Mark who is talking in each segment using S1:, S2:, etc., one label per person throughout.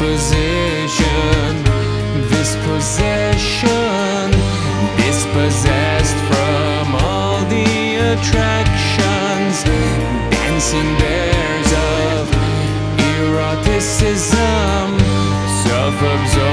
S1: position, this possession, dispossessed from all the attractions, dancing bears of eroticism, self absorbed.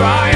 S1: try.